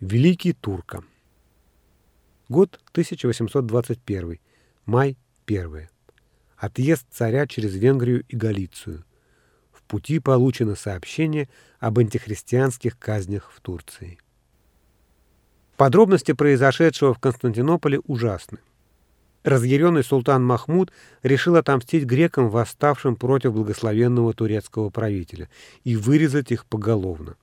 Великий Турка. Год 1821. Май 1. Отъезд царя через Венгрию и Галицию. В пути получено сообщение об антихристианских казнях в Турции. Подробности произошедшего в Константинополе ужасны. Разъяренный султан Махмуд решил отомстить грекам, восставшим против благословенного турецкого правителя, и вырезать их поголовно.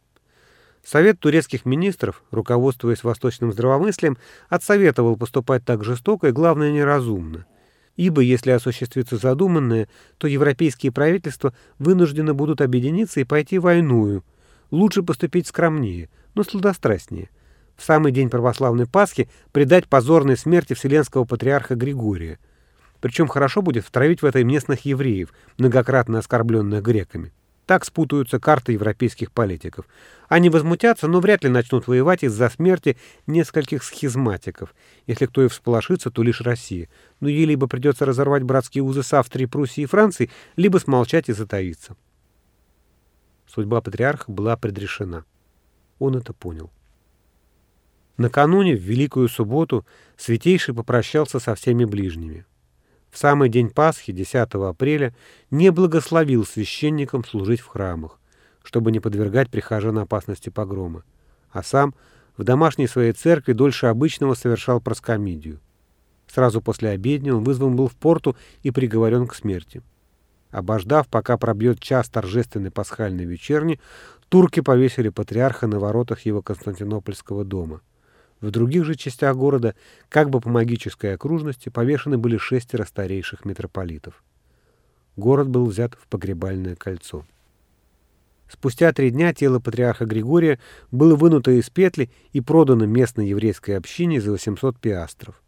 Совет турецких министров, руководствуясь восточным здравомыслием, отсоветовал поступать так жестоко и, главное, неразумно. Ибо, если осуществится задуманное, то европейские правительства вынуждены будут объединиться и пойти войную. Лучше поступить скромнее, но сладострастнее. В самый день православной Пасхи предать позорной смерти вселенского патриарха Григория. Причем хорошо будет втравить в это местных евреев, многократно оскорбленных греками. Так спутаются карты европейских политиков. Они возмутятся, но вряд ли начнут воевать из-за смерти нескольких схизматиков. Если кто и всполошится, то лишь Россия. Но ей либо придется разорвать братские узы с Австрией, Пруссией и Францией, либо смолчать и затаиться. Судьба патриарха была предрешена. Он это понял. Накануне, в Великую Субботу, Святейший попрощался со всеми ближними в самый день Пасхи, 10 апреля, не благословил священникам служить в храмах, чтобы не подвергать прихожан опасности погрома, а сам в домашней своей церкви дольше обычного совершал проскомидию. Сразу после обедни он вызван был в порту и приговорен к смерти. Обождав, пока пробьет час торжественной пасхальной вечерни, турки повесили патриарха на воротах его Константинопольского дома — в других же частях города, как бы по магической окружности, повешены были шестеро старейших митрополитов. Город был взят в погребальное кольцо. Спустя три дня тело патриарха Григория было вынуто из петли и продано местной еврейской общине за 800 пиастров.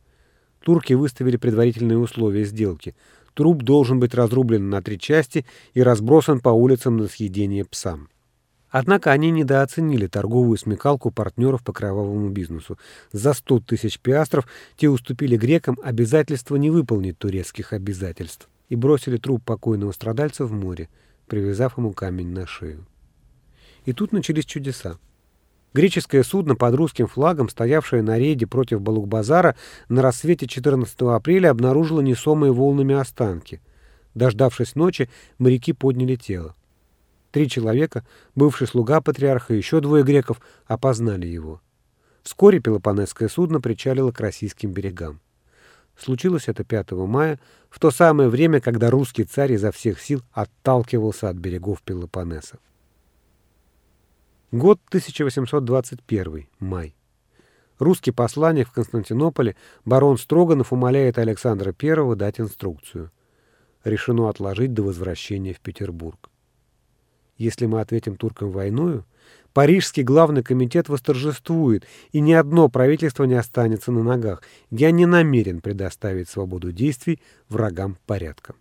Турки выставили предварительные условия сделки. Труп должен быть разрублен на три части и разбросан по улицам на съедение псам. Однако они недооценили торговую смекалку партнеров по кровавому бизнесу. За 100 тысяч пиастров те уступили грекам обязательство не выполнить турецких обязательств и бросили труп покойного страдальца в море, привязав ему камень на шею. И тут начались чудеса. Греческое судно под русским флагом, стоявшее на рейде против Балук-Базара, на рассвете 14 апреля обнаружило несомые волнами останки. Дождавшись ночи, моряки подняли тело. Три человека, бывший слуга патриарха и еще двое греков, опознали его. Вскоре Пелопонесское судно причалило к российским берегам. Случилось это 5 мая, в то самое время, когда русский царь изо всех сил отталкивался от берегов Пелопоннеса. Год 1821, май. Русский посланник в Константинополе барон Строганов умоляет Александра I дать инструкцию. Решено отложить до возвращения в Петербург. Если мы ответим туркам войною, Парижский главный комитет восторжествует, и ни одно правительство не останется на ногах. Я не намерен предоставить свободу действий врагам порядка.